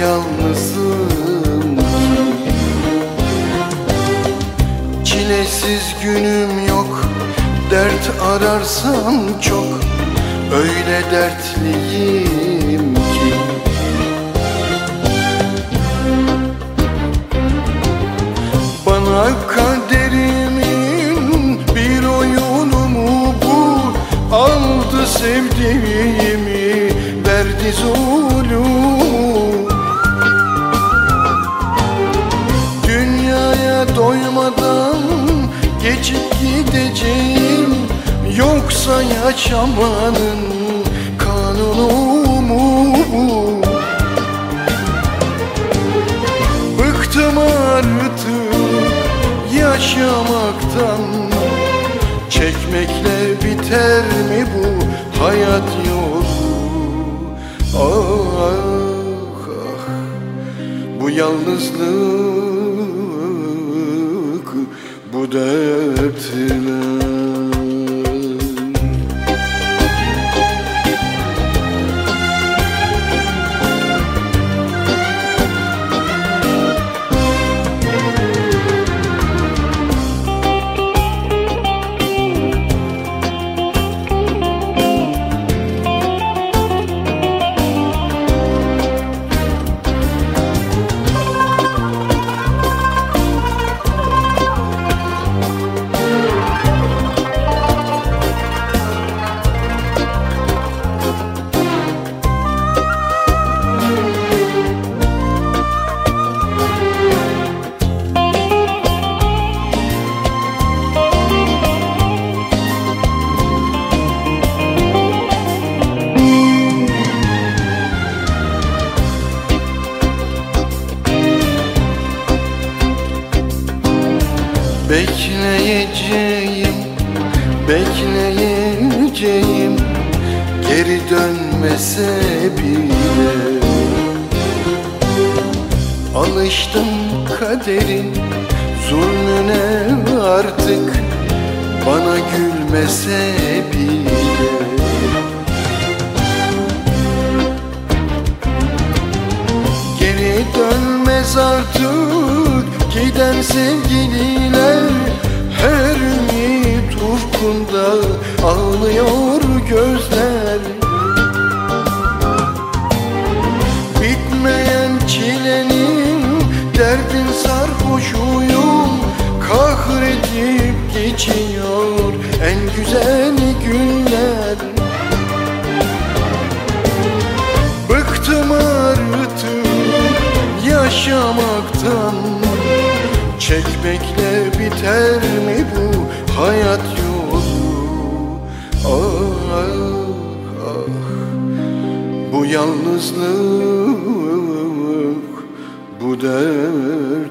yalnızım. Çilesiz günüm yok Dert ararsam çok. Öyle dertliyim ki. Bana kaderimin bir oyunu mu bu? Aldı sevdiğimi verdi zulüm. Gideceğim. Yoksa yaşamanın kanunu mu? Bu? Bıktım artık yaşamaktan. Çekmekle biter mi bu hayat yolu? Ah ah. Bu yalnızlık bu Bekleyeceğim, bekleyeceğim. Geri dönmese bile. Alıştım kaderin zulmüne artık. Bana gülmese bile. Geri dönmez artık. Giden ümit ufkunda ağlıyor gözler. Bitmeyen çilenin derdin sarhoşuyum. Kahredip geçiyor en güzel günler. Bıktım artık yaşamaktan. Çekmekle biter mi bu hayat yalnızlık bu dertler